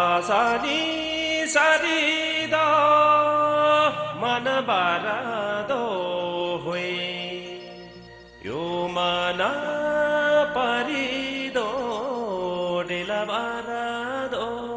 ी सरी दो मनबरदो हु यो मन परि दो दरादो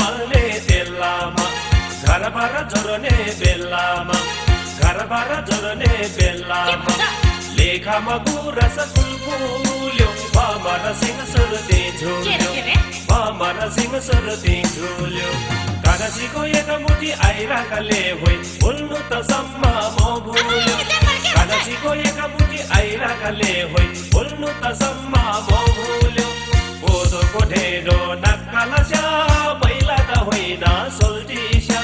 बल्ने बेलामा घरबाट जोड्ने बेलामा घरबाट जोड्ने बेलामा लेखामा गुरस फुल्यो भमर सिंह सुरती झुल्यो? भमर सिंह सुरती झुल्यो कागजीको एक मुठी आइराकाले होइ बोल्नु त सम्म म भुल्यो कागजीको एक मुठी आइराकाले होइ बोल्नु त सम्म म भुल्यो कोदोको ढेँडो नक्कल स्या 回答，手底下，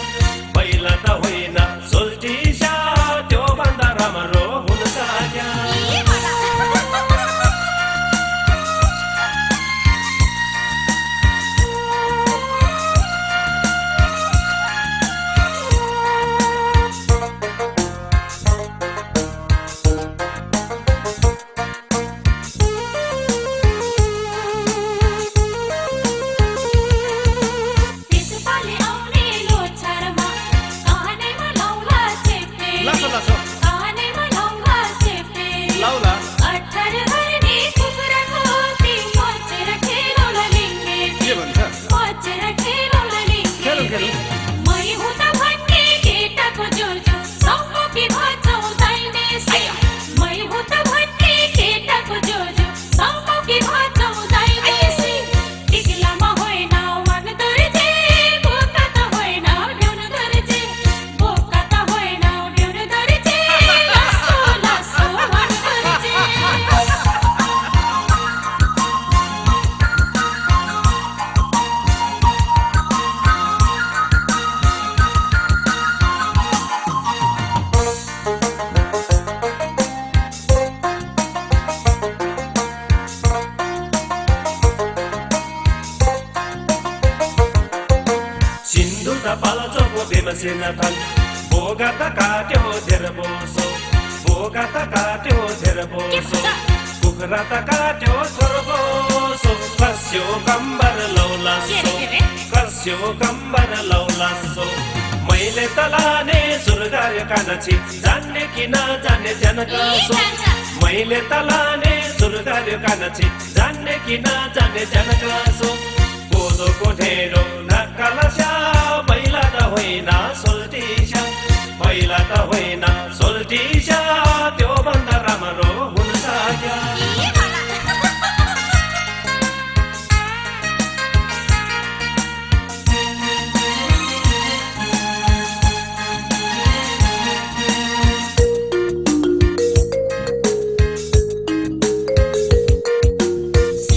为了他回答，手底下，就帮他他们。त पाल्चोको भीमसेन थन बोगा त काट्यो लौलासो मैले त लाने सुरगार कानछि जान्ने कि नजान्ने ज्यान कसो मैले त huena solti ya baila ta huena solti